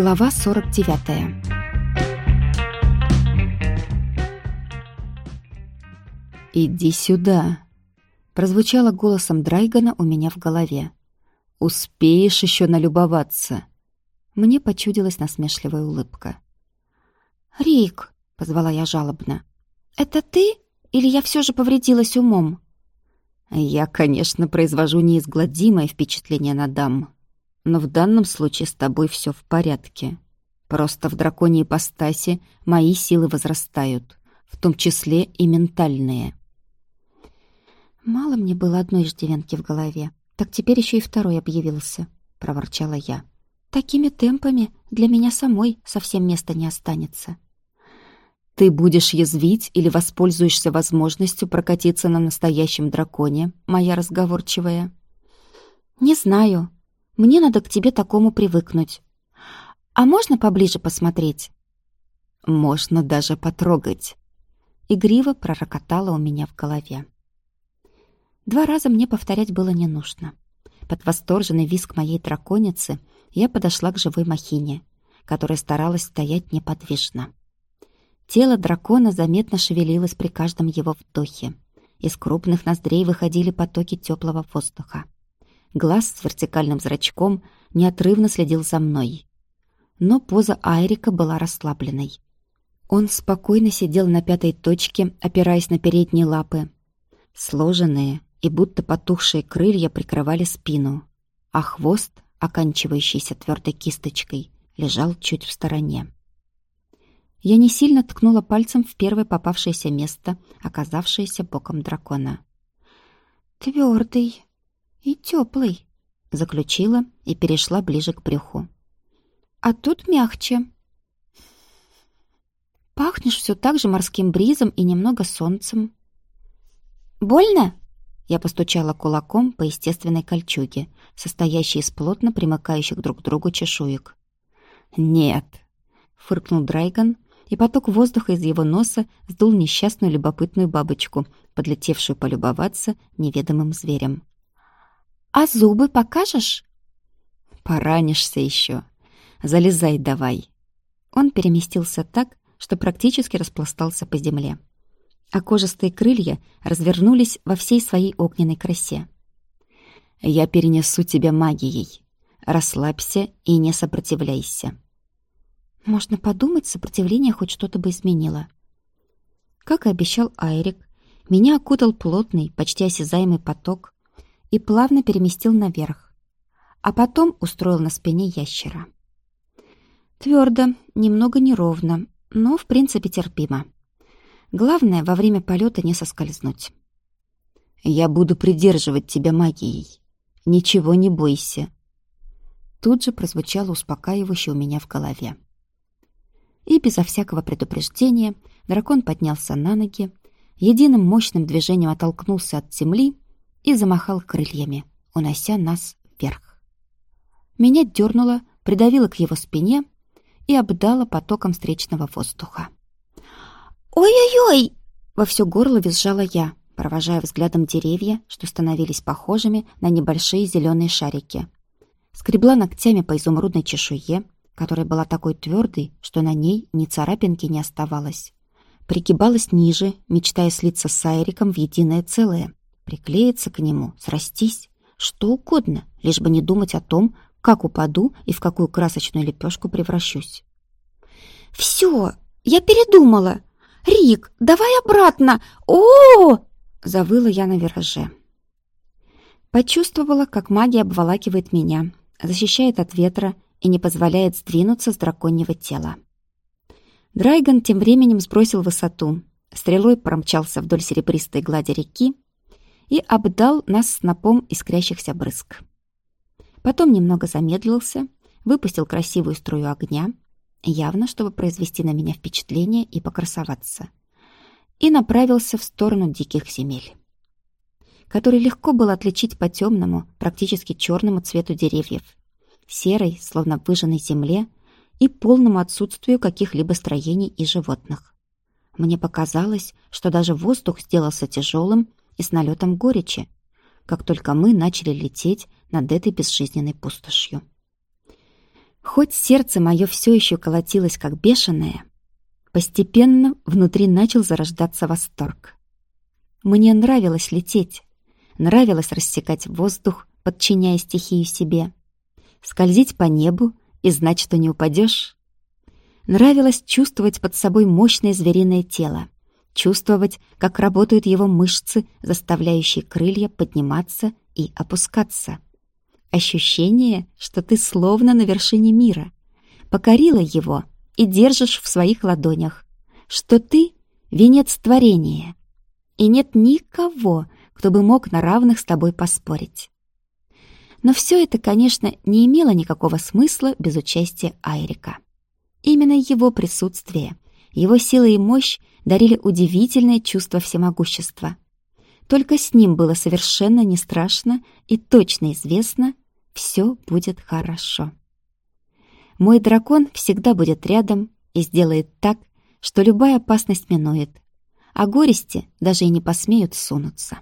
Глава 49 «Иди сюда!» Прозвучало голосом Драйгана у меня в голове. «Успеешь еще налюбоваться!» Мне почудилась насмешливая улыбка. «Рик!» — позвала я жалобно. «Это ты? Или я все же повредилась умом?» «Я, конечно, произвожу неизгладимое впечатление на дам, но в данном случае с тобой все в порядке. Просто в драконьей ипостаси мои силы возрастают, в том числе и ментальные». «Мало мне было одной иждивенки в голове, так теперь еще и второй объявился», — проворчала я. «Такими темпами для меня самой совсем места не останется». Ты будешь язвить или воспользуешься возможностью прокатиться на настоящем драконе, моя разговорчивая? Не знаю. Мне надо к тебе такому привыкнуть. А можно поближе посмотреть? Можно даже потрогать. Игриво пророкотало у меня в голове. Два раза мне повторять было не нужно. Под восторженный визг моей драконицы я подошла к живой махине, которая старалась стоять неподвижно. Тело дракона заметно шевелилось при каждом его вдохе. Из крупных ноздрей выходили потоки теплого воздуха. Глаз с вертикальным зрачком неотрывно следил за мной. Но поза Айрика была расслабленной. Он спокойно сидел на пятой точке, опираясь на передние лапы. Сложенные и будто потухшие крылья прикрывали спину, а хвост, оканчивающийся твердой кисточкой, лежал чуть в стороне. Я не сильно ткнула пальцем в первое попавшееся место, оказавшееся боком дракона. «Твердый и теплый», — заключила и перешла ближе к брюху. «А тут мягче». «Пахнешь все так же морским бризом и немного солнцем». «Больно?» Я постучала кулаком по естественной кольчуге, состоящей из плотно примыкающих друг к другу чешуек. «Нет», — фыркнул Драйган, и поток воздуха из его носа сдул несчастную любопытную бабочку, подлетевшую полюбоваться неведомым зверем. «А зубы покажешь?» «Поранишься еще. Залезай давай». Он переместился так, что практически распластался по земле. А кожистые крылья развернулись во всей своей огненной красе. «Я перенесу тебя магией. Расслабься и не сопротивляйся». Можно подумать, сопротивление хоть что-то бы изменило. Как и обещал Айрик, меня окутал плотный, почти осязаемый поток и плавно переместил наверх, а потом устроил на спине ящера. Твердо, немного неровно, но в принципе терпимо. Главное, во время полета не соскользнуть. «Я буду придерживать тебя магией. Ничего не бойся». Тут же прозвучало успокаивающе у меня в голове и безо всякого предупреждения дракон поднялся на ноги, единым мощным движением оттолкнулся от земли и замахал крыльями, унося нас вверх. Меня дернуло, придавило к его спине и обдало потоком встречного воздуха. «Ой-ой-ой!» — во все горло визжала я, провожая взглядом деревья, что становились похожими на небольшие зеленые шарики. Скребла ногтями по изумрудной чешуе, которая была такой твердой, что на ней ни царапинки не оставалось. Пригибалась ниже, мечтая слиться с Айриком в единое целое, приклеиться к нему, срастись, что угодно, лишь бы не думать о том, как упаду и в какую красочную лепешку превращусь. «Все, я передумала! Рик, давай обратно! о, завыла я на вираже. Почувствовала, как магия обволакивает меня, защищает от ветра и не позволяет сдвинуться с драконьего тела. Драйган тем временем сбросил высоту, стрелой промчался вдоль серебристой глади реки и обдал нас снопом искрящихся брызг. Потом немного замедлился, выпустил красивую струю огня, явно чтобы произвести на меня впечатление и покрасоваться, и направился в сторону диких земель, который легко было отличить по темному, практически черному цвету деревьев серой, словно выжженной земле, и полному отсутствию каких-либо строений и животных. Мне показалось, что даже воздух сделался тяжелым и с налетом горечи, как только мы начали лететь над этой безжизненной пустошью. Хоть сердце мое все еще колотилось как бешеное, постепенно внутри начал зарождаться восторг. Мне нравилось лететь, нравилось рассекать воздух, подчиняя стихию себе, скользить по небу и знать, что не упадешь. Нравилось чувствовать под собой мощное звериное тело, чувствовать, как работают его мышцы, заставляющие крылья подниматься и опускаться. Ощущение, что ты словно на вершине мира, покорила его и держишь в своих ладонях, что ты — венец творения, и нет никого, кто бы мог на равных с тобой поспорить. Но все это, конечно, не имело никакого смысла без участия Айрика. Именно его присутствие, его сила и мощь дарили удивительное чувство всемогущества. Только с ним было совершенно не страшно и точно известно, все будет хорошо. Мой дракон всегда будет рядом и сделает так, что любая опасность минует, а горести даже и не посмеют сунуться.